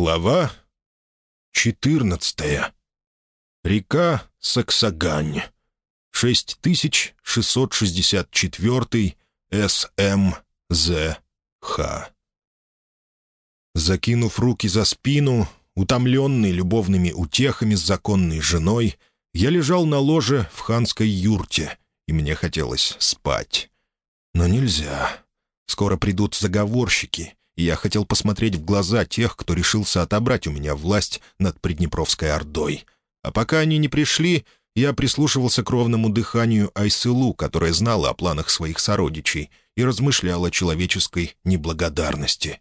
Глава 14. Река Саксагань. 6664 СМЗХ. Закинув руки за спину, утомленный любовными утехами с законной женой, я лежал на ложе в ханской юрте, и мне хотелось спать. Но нельзя. Скоро придут заговорщики, я хотел посмотреть в глаза тех, кто решился отобрать у меня власть над Приднепровской Ордой. А пока они не пришли, я прислушивался к ровному дыханию Айсылу, которая знала о планах своих сородичей, и размышляла о человеческой неблагодарности.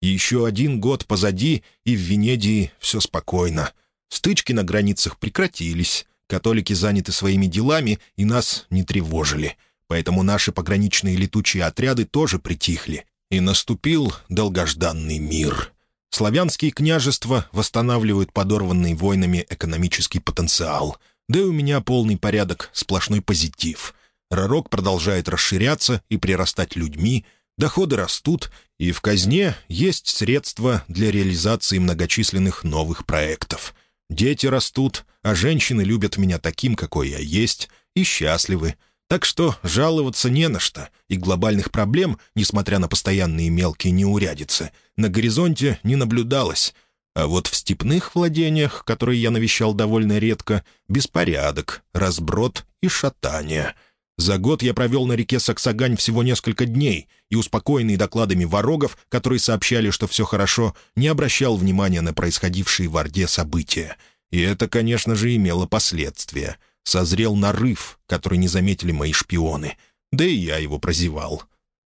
Еще один год позади, и в Венедии все спокойно. Стычки на границах прекратились, католики заняты своими делами и нас не тревожили. Поэтому наши пограничные летучие отряды тоже притихли, и наступил долгожданный мир. Славянские княжества восстанавливают подорванный войнами экономический потенциал. Да и у меня полный порядок, сплошной позитив. Ророк продолжает расширяться и прирастать людьми, доходы растут, и в казне есть средства для реализации многочисленных новых проектов. Дети растут, а женщины любят меня таким, какой я есть, и счастливы — так что жаловаться не на что, и глобальных проблем, несмотря на постоянные мелкие неурядицы, на горизонте не наблюдалось. А вот в степных владениях, которые я навещал довольно редко, беспорядок, разброд и шатание. За год я провел на реке Саксагань всего несколько дней, и, успокоенный докладами ворогов, которые сообщали, что все хорошо, не обращал внимания на происходившие в Орде события. И это, конечно же, имело последствия — созрел нарыв, который не заметили мои шпионы. Да и я его прозевал.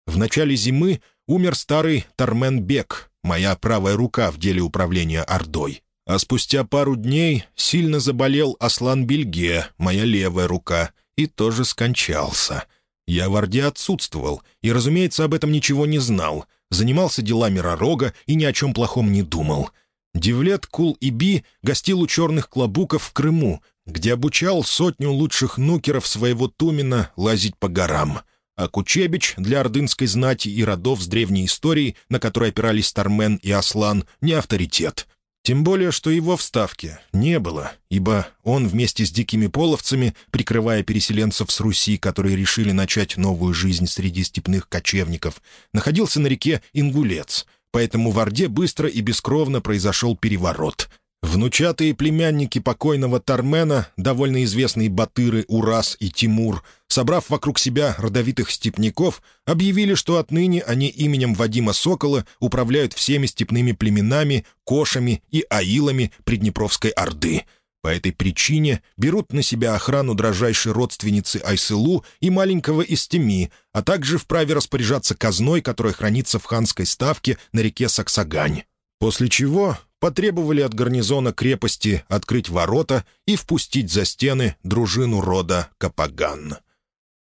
В начале зимы умер старый Тармен Бек, моя правая рука в деле управления Ордой. А спустя пару дней сильно заболел Аслан Бельге, моя левая рука, и тоже скончался. Я в Орде отсутствовал, и, разумеется, об этом ничего не знал. Занимался делами Ророга и ни о чем плохом не думал. Девлет Кул-Иби гостил у черных клобуков в Крыму, где обучал сотню лучших нукеров своего Тумина лазить по горам. А Кучебич для ордынской знати и родов с древней историей, на которой опирались Тармен и Аслан, не авторитет. Тем более, что его вставки не было, ибо он вместе с дикими половцами, прикрывая переселенцев с Руси, которые решили начать новую жизнь среди степных кочевников, находился на реке Ингулец, поэтому в Орде быстро и бескровно произошел переворот — Внучатые племянники покойного Тармена, довольно известные Батыры Урас и Тимур, собрав вокруг себя родовитых степняков, объявили, что отныне они именем Вадима Сокола управляют всеми степными племенами, кошами и аилами Приднепровской Орды. По этой причине берут на себя охрану дрожайшей родственницы Айсылу и маленького Истеми, а также вправе распоряжаться казной, которая хранится в ханской ставке на реке Саксагань. После чего потребовали от гарнизона крепости открыть ворота и впустить за стены дружину рода Капаган.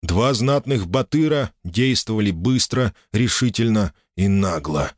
Два знатных батыра действовали быстро, решительно и нагло.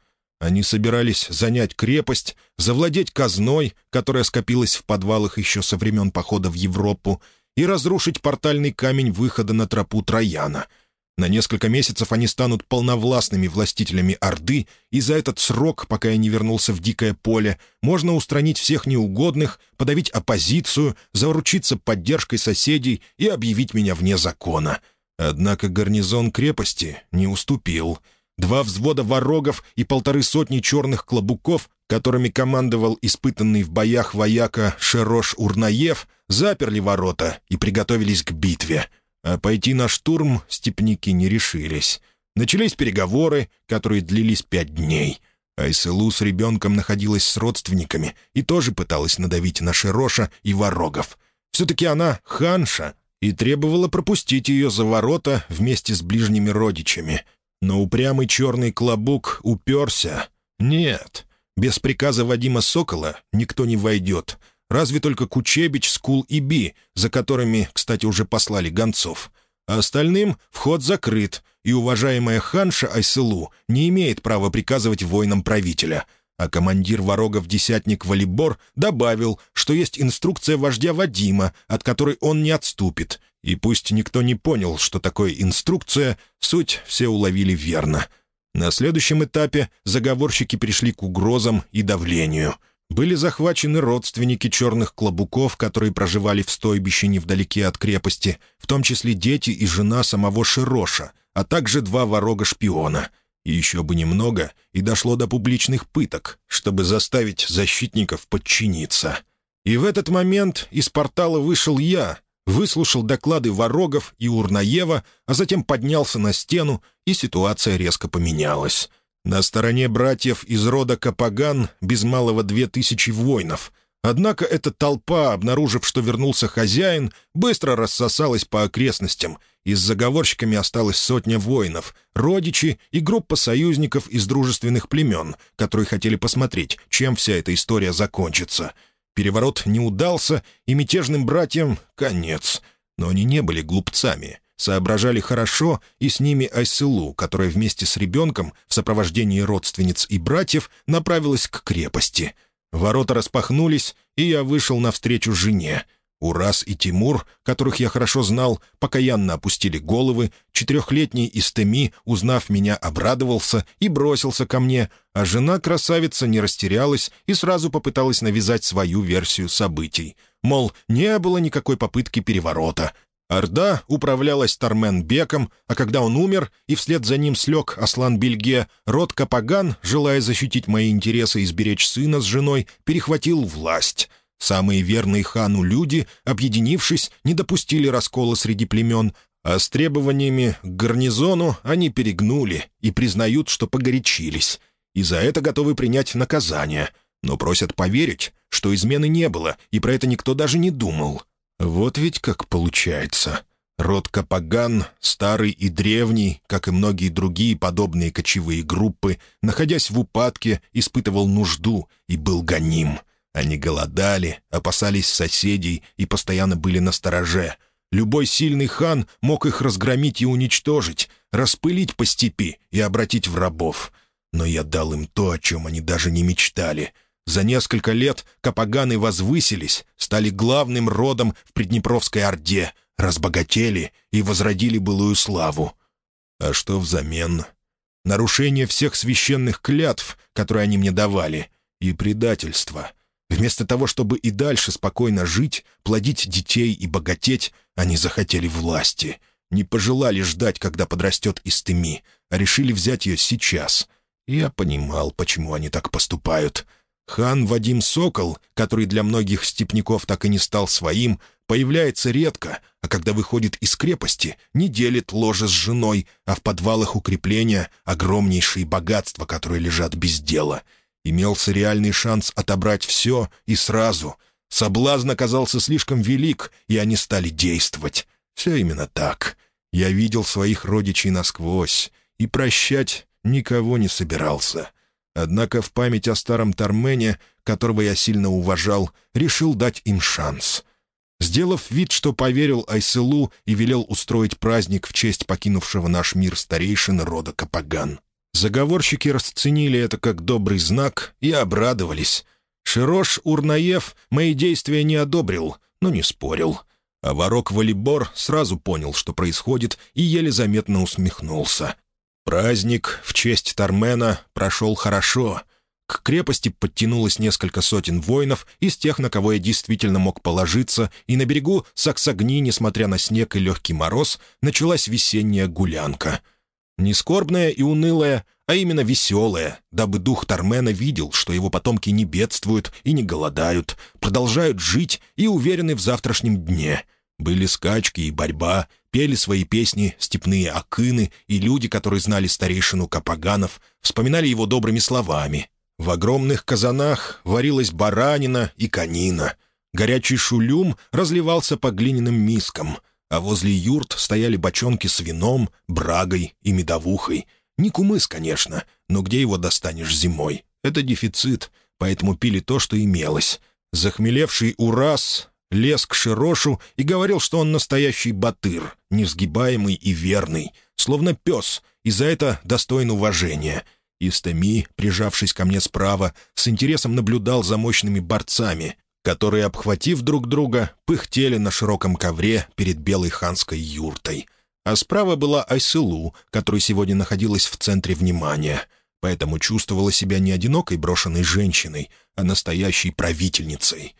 Они собирались занять крепость, завладеть казной, которая скопилась в подвалах еще со времен похода в Европу, и разрушить портальный камень выхода на тропу Трояна — на несколько месяцев они станут полновластными властителями Орды, и за этот срок, пока я не вернулся в Дикое поле, можно устранить всех неугодных, подавить оппозицию, заручиться поддержкой соседей и объявить меня вне закона. Однако гарнизон крепости не уступил. Два взвода ворогов и полторы сотни черных клобуков, которыми командовал испытанный в боях вояка Шерош Урнаев, заперли ворота и приготовились к битве — а пойти на штурм степники не решились. Начались переговоры, которые длились пять дней. Айселу с ребенком находилась с родственниками и тоже пыталась надавить на Широша и Ворогов. Все-таки она ханша и требовала пропустить ее за ворота вместе с ближними родичами. Но упрямый черный клобук уперся. «Нет, без приказа Вадима Сокола никто не войдет», Разве только Кучебич, Скул и Би, за которыми, кстати, уже послали гонцов. А остальным вход закрыт, и уважаемая ханша Айсылу не имеет права приказывать воинам правителя. А командир ворогов-десятник Валибор добавил, что есть инструкция вождя Вадима, от которой он не отступит. И пусть никто не понял, что такое инструкция, суть все уловили верно. На следующем этапе заговорщики перешли к угрозам и давлению. Были захвачены родственники черных клобуков, которые проживали в стойбище невдалеке от крепости, в том числе дети и жена самого Широша, а также два ворога-шпиона. И еще бы немного, и дошло до публичных пыток, чтобы заставить защитников подчиниться. И в этот момент из портала вышел я, выслушал доклады Ворогов и Урнаева, а затем поднялся на стену, и ситуация резко поменялась. На стороне братьев из рода Капаган без малого две тысячи воинов. Однако эта толпа, обнаружив, что вернулся хозяин, быстро рассосалась по окрестностям, и с заговорщиками осталась сотня воинов, родичи и группа союзников из дружественных племен, которые хотели посмотреть, чем вся эта история закончится — Переворот не удался, и мятежным братьям — конец. Но они не были глупцами. Соображали хорошо, и с ними Айсылу, которая вместе с ребенком в сопровождении родственниц и братьев направилась к крепости. Ворота распахнулись, и я вышел навстречу жене — Урас и Тимур, которых я хорошо знал, покаянно опустили головы, четырехлетний Истеми, узнав меня, обрадовался и бросился ко мне, а жена-красавица не растерялась и сразу попыталась навязать свою версию событий. Мол, не было никакой попытки переворота. Орда управлялась Тармен Беком, а когда он умер, и вслед за ним слег Аслан Бельге, род Капаган, желая защитить мои интересы и сберечь сына с женой, перехватил власть — Самые верные хану люди, объединившись, не допустили раскола среди племен, а с требованиями к гарнизону они перегнули и признают, что погорячились. И за это готовы принять наказание, но просят поверить, что измены не было, и про это никто даже не думал. Вот ведь как получается. Род Капаган, старый и древний, как и многие другие подобные кочевые группы, находясь в упадке, испытывал нужду и был гоним — они голодали, опасались соседей и постоянно были на стороже. Любой сильный хан мог их разгромить и уничтожить, распылить по степи и обратить в рабов. Но я дал им то, о чем они даже не мечтали. За несколько лет капаганы возвысились, стали главным родом в Приднепровской Орде, разбогатели и возродили былую славу. А что взамен? Нарушение всех священных клятв, которые они мне давали, и предательство — Вместо того, чтобы и дальше спокойно жить, плодить детей и богатеть, они захотели власти. Не пожелали ждать, когда подрастет Истеми, а решили взять ее сейчас. Я понимал, почему они так поступают. Хан Вадим Сокол, который для многих степняков так и не стал своим, появляется редко, а когда выходит из крепости, не делит ложе с женой, а в подвалах укрепления огромнейшие богатства, которые лежат без дела — Имелся реальный шанс отобрать все и сразу. Соблазн оказался слишком велик, и они стали действовать. Все именно так. Я видел своих родичей насквозь и прощать никого не собирался. Однако в память о старом Тармене, которого я сильно уважал, решил дать им шанс. Сделав вид, что поверил Айселу и велел устроить праздник в честь покинувшего наш мир старейшины рода Капаган. Заговорщики расценили это как добрый знак и обрадовались. Широш Урнаев мои действия не одобрил, но не спорил. А ворок Валибор сразу понял, что происходит, и еле заметно усмехнулся. Праздник в честь Тармена прошел хорошо. К крепости подтянулось несколько сотен воинов из тех, на кого я действительно мог положиться, и на берегу Саксагни, несмотря на снег и легкий мороз, началась весенняя гулянка — не скорбная и унылая, а именно веселая, дабы дух Тармена видел, что его потомки не бедствуют и не голодают, продолжают жить и уверены в завтрашнем дне. Были скачки и борьба, пели свои песни степные акыны, и люди, которые знали старейшину Капаганов, вспоминали его добрыми словами. В огромных казанах варилась баранина и конина. Горячий шулюм разливался по глиняным мискам — а возле юрт стояли бочонки с вином, брагой и медовухой. Не кумыс, конечно, но где его достанешь зимой? Это дефицит, поэтому пили то, что имелось. Захмелевший Урас лез к Широшу и говорил, что он настоящий батыр, несгибаемый и верный, словно пес, и за это достоин уважения. Истами, прижавшись ко мне справа, с интересом наблюдал за мощными борцами, которые, обхватив друг друга, пыхтели на широком ковре перед белой ханской юртой. а справа была Айсылу, которая сегодня находилась в центре внимания, поэтому чувствовала себя не одинокой брошенной женщиной, а настоящей правительницей.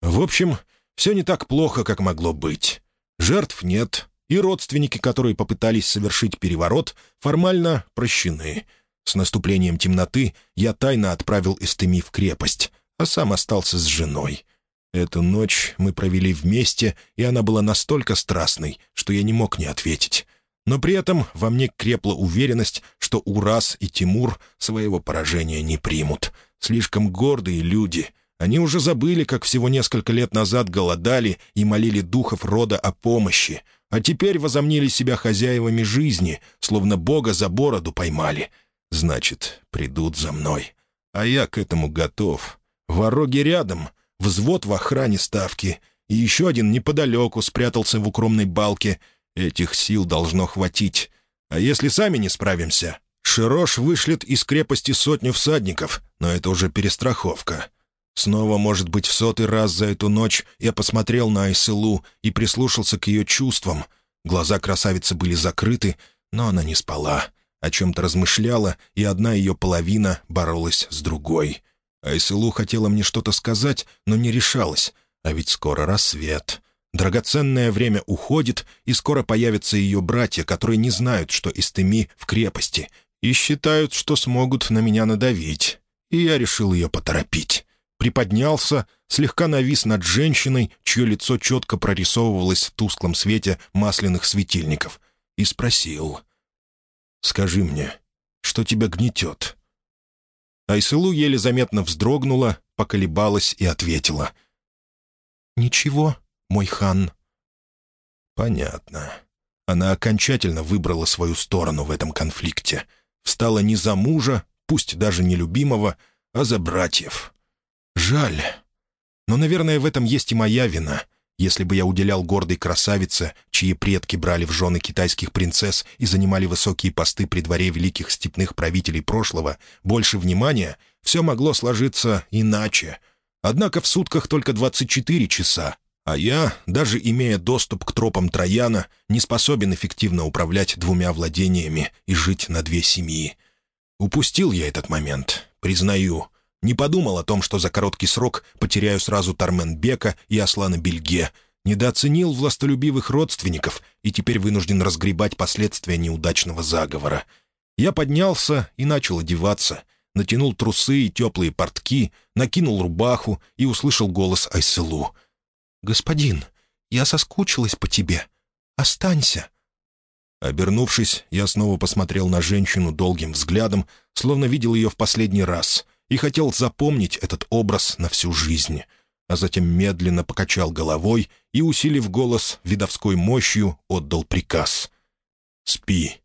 В общем, все не так плохо, как могло быть. Жертв нет, и родственники, которые попытались совершить переворот, формально прощены. С наступлением темноты я тайно отправил Эстеми в крепость, а сам остался с женой. Эту ночь мы провели вместе, и она была настолько страстной, что я не мог не ответить. Но при этом во мне крепла уверенность, что Урас и Тимур своего поражения не примут. Слишком гордые люди. Они уже забыли, как всего несколько лет назад голодали и молили духов рода о помощи, а теперь возомнили себя хозяевами жизни, словно бога за бороду поймали. Значит, придут за мной. А я к этому готов. Вороги рядом, взвод в охране ставки, и еще один неподалеку спрятался в укромной балке. Этих сил должно хватить. А если сами не справимся, Широш вышлет из крепости сотню всадников, но это уже перестраховка. Снова, может быть, в сотый раз за эту ночь я посмотрел на Айсылу и прислушался к ее чувствам. Глаза красавицы были закрыты, но она не спала. О чем-то размышляла, и одна ее половина боролась с другой. Айсылу хотела мне что-то сказать, но не решалась. А ведь скоро рассвет. Драгоценное время уходит, и скоро появятся ее братья, которые не знают, что Истеми в крепости, и считают, что смогут на меня надавить. И я решил ее поторопить. Приподнялся, слегка навис над женщиной, чье лицо четко прорисовывалось в тусклом свете масляных светильников, и спросил. «Скажи мне, что тебя гнетет?» Айсылу еле заметно вздрогнула, поколебалась и ответила. «Ничего, мой хан». «Понятно. Она окончательно выбрала свою сторону в этом конфликте. Встала не за мужа, пусть даже не любимого, а за братьев. Жаль. Но, наверное, в этом есть и моя вина. Если бы я уделял гордой красавице, чьи предки брали в жены китайских принцесс и занимали высокие посты при дворе великих степных правителей прошлого, больше внимания, все могло сложиться иначе. Однако в сутках только 24 часа, а я, даже имея доступ к тропам Трояна, не способен эффективно управлять двумя владениями и жить на две семьи. Упустил я этот момент, признаю — не подумал о том, что за короткий срок потеряю сразу Тарменбека и Аслана Бельге. Недооценил властолюбивых родственников и теперь вынужден разгребать последствия неудачного заговора. Я поднялся и начал одеваться. Натянул трусы и теплые портки, накинул рубаху и услышал голос Айселу. «Господин, я соскучилась по тебе. Останься». Обернувшись, я снова посмотрел на женщину долгим взглядом, словно видел ее в последний раз — и хотел запомнить этот образ на всю жизнь, а затем медленно покачал головой и, усилив голос видовской мощью, отдал приказ. «Спи».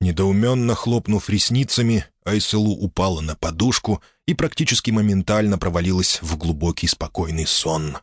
Недоуменно хлопнув ресницами, Айселу упала на подушку и практически моментально провалилась в глубокий спокойный сон.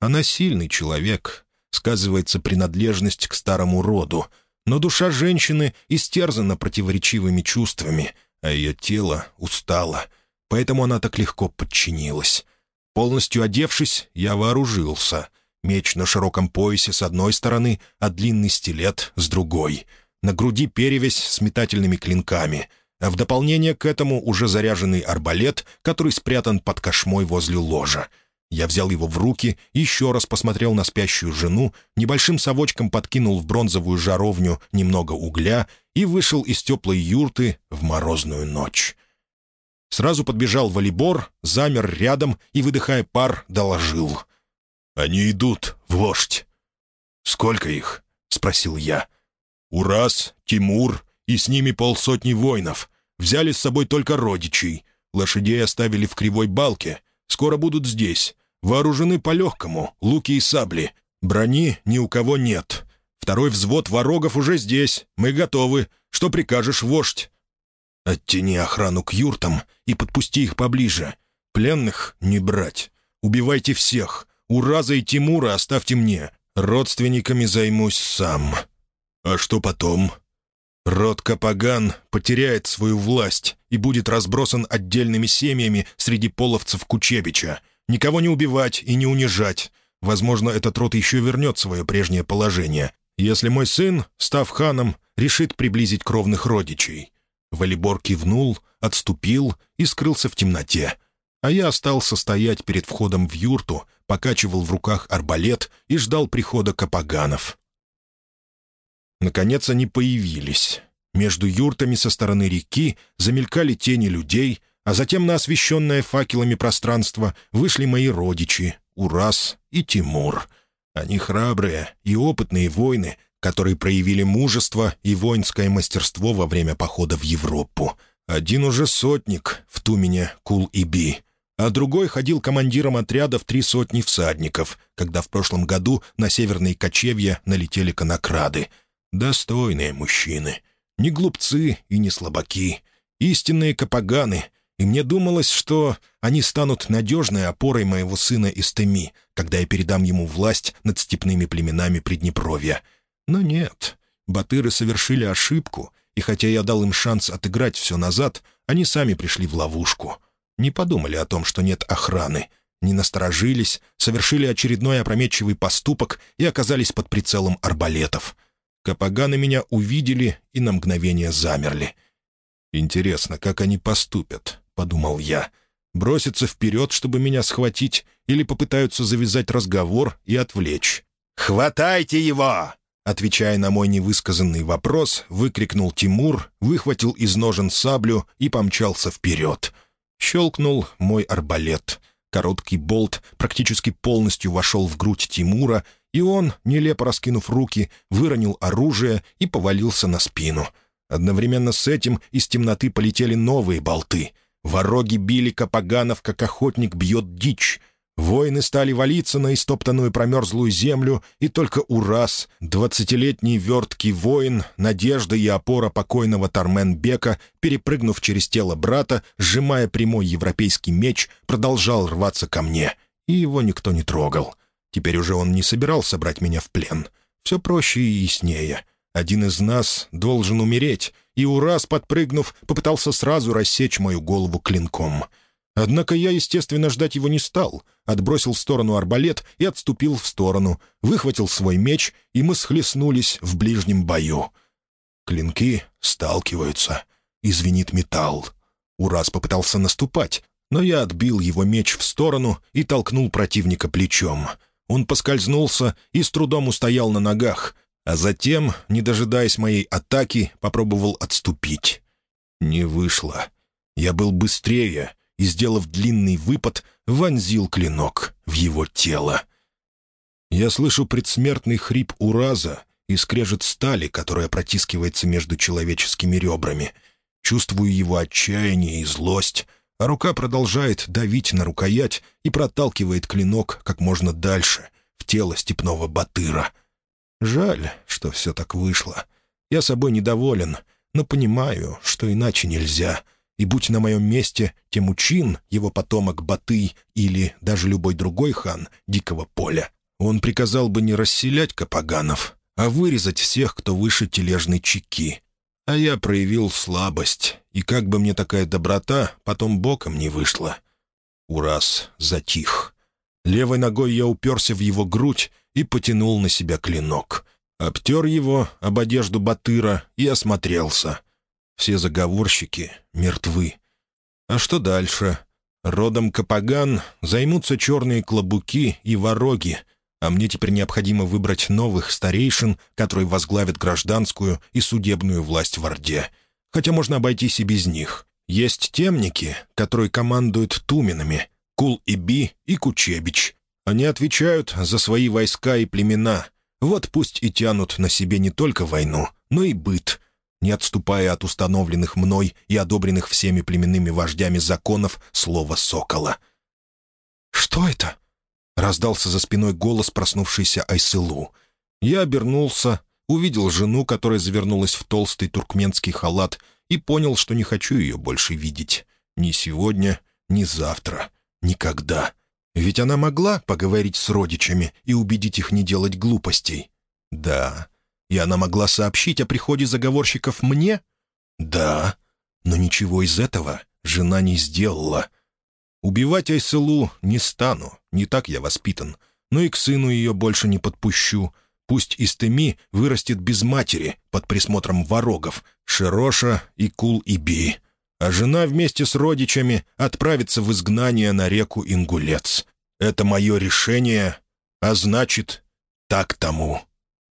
Она сильный человек, сказывается принадлежность к старому роду, но душа женщины истерзана противоречивыми чувствами, а ее тело устало — поэтому она так легко подчинилась. Полностью одевшись, я вооружился. Меч на широком поясе с одной стороны, а длинный стилет с другой. На груди перевязь с метательными клинками, а в дополнение к этому уже заряженный арбалет, который спрятан под кошмой возле ложа. Я взял его в руки, еще раз посмотрел на спящую жену, небольшим совочком подкинул в бронзовую жаровню немного угля и вышел из теплой юрты в морозную ночь. Сразу подбежал волейбор, замер рядом и, выдыхая пар, доложил. «Они идут, вождь». «Сколько их?» — спросил я. «Ураз, Тимур и с ними полсотни воинов. Взяли с собой только родичей. Лошадей оставили в кривой балке. Скоро будут здесь. Вооружены по-легкому, луки и сабли. Брони ни у кого нет. Второй взвод ворогов уже здесь. Мы готовы. Что прикажешь, вождь?» Оттяни охрану к юртам и подпусти их поближе. Пленных не брать. Убивайте всех. Ураза и Тимура оставьте мне. Родственниками займусь сам. А что потом? Род Капаган потеряет свою власть и будет разбросан отдельными семьями среди половцев Кучебича. Никого не убивать и не унижать. Возможно, этот род еще вернет свое прежнее положение. если мой сын, став ханом, решит приблизить кровных родичей». Валибор кивнул, отступил и скрылся в темноте. А я остался стоять перед входом в юрту, покачивал в руках арбалет и ждал прихода капаганов. Наконец они появились. Между юртами со стороны реки замелькали тени людей, а затем на освещенное факелами пространство вышли мои родичи, Урас и Тимур. Они храбрые и опытные воины, которые проявили мужество и воинское мастерство во время похода в Европу. Один уже сотник в Тумене Кул-Иби, а другой ходил командиром отряда в три сотни всадников, когда в прошлом году на северные кочевья налетели конокрады. Достойные мужчины. Не глупцы и не слабаки. Истинные капаганы — и мне думалось, что они станут надежной опорой моего сына Истеми, когда я передам ему власть над степными племенами Приднепровья. Но нет, батыры совершили ошибку, и хотя я дал им шанс отыграть все назад, они сами пришли в ловушку. Не подумали о том, что нет охраны, не насторожились, совершили очередной опрометчивый поступок и оказались под прицелом арбалетов. Капаганы меня увидели и на мгновение замерли. Интересно, как они поступят подумал я. Бросятся вперед, чтобы меня схватить, или попытаются завязать разговор и отвлечь. «Хватайте его!» Отвечая на мой невысказанный вопрос, выкрикнул Тимур, выхватил из ножен саблю и помчался вперед. Щелкнул мой арбалет. Короткий болт практически полностью вошел в грудь Тимура, и он, нелепо раскинув руки, выронил оружие и повалился на спину. Одновременно с этим из темноты полетели новые болты — Вороги били капаганов, как охотник бьет дичь. Воины стали валиться на истоптанную промерзлую землю, и только Ураз, двадцатилетний верткий воин, надежда и опора покойного Тарменбека, перепрыгнув через тело брата, сжимая прямой европейский меч, продолжал рваться ко мне, и его никто не трогал. Теперь уже он не собирался брать меня в плен. Все проще и яснее. Один из нас должен умереть, и Ураз, подпрыгнув, попытался сразу рассечь мою голову клинком. Однако я, естественно, ждать его не стал, отбросил в сторону арбалет и отступил в сторону, выхватил свой меч, и мы схлестнулись в ближнем бою. Клинки сталкиваются, и звенит металл. Ураз попытался наступать, но я отбил его меч в сторону и толкнул противника плечом. Он поскользнулся и с трудом устоял на ногах, а затем, не дожидаясь моей атаки, попробовал отступить. Не вышло. Я был быстрее и, сделав длинный выпад, вонзил клинок в его тело. Я слышу предсмертный хрип ураза и скрежет стали, которая протискивается между человеческими ребрами. Чувствую его отчаяние и злость, а рука продолжает давить на рукоять и проталкивает клинок как можно дальше, в тело степного батыра — Жаль, что все так вышло. Я собой недоволен, но понимаю, что иначе нельзя. И будь на моем месте Темучин, его потомок Батый или даже любой другой хан Дикого поля, он приказал бы не расселять капаганов, а вырезать всех, кто выше тележной чеки. А я проявил слабость, и как бы мне такая доброта потом боком не вышла. Ураз затих. Левой ногой я уперся в его грудь и потянул на себя клинок. Обтер его об одежду Батыра и осмотрелся. Все заговорщики мертвы. А что дальше? Родом Капаган займутся черные клобуки и вороги, а мне теперь необходимо выбрать новых старейшин, которые возглавят гражданскую и судебную власть в Орде. Хотя можно обойтись и без них. Есть темники, которые командуют туменами, Кул-Иби и Кучебич. Они отвечают за свои войска и племена. Вот пусть и тянут на себе не только войну, но и быт, не отступая от установленных мной и одобренных всеми племенными вождями законов слова «сокола». «Что это?» — раздался за спиной голос проснувшейся Айсылу. Я обернулся, увидел жену, которая завернулась в толстый туркменский халат, и понял, что не хочу ее больше видеть. Ни сегодня, ни завтра, никогда. Ведь она могла поговорить с родичами и убедить их не делать глупостей. Да. И она могла сообщить о приходе заговорщиков мне? Да, но ничего из этого жена не сделала. Убивать Айселу не стану, не так я воспитан. Но и к сыну ее больше не подпущу. Пусть Истеми вырастет без матери, под присмотром ворогов, Широша и Кул-Иби. А жена вместе с родичами отправится в изгнание на реку Ингулец. Это мое решение, а значит, так тому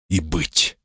и быть».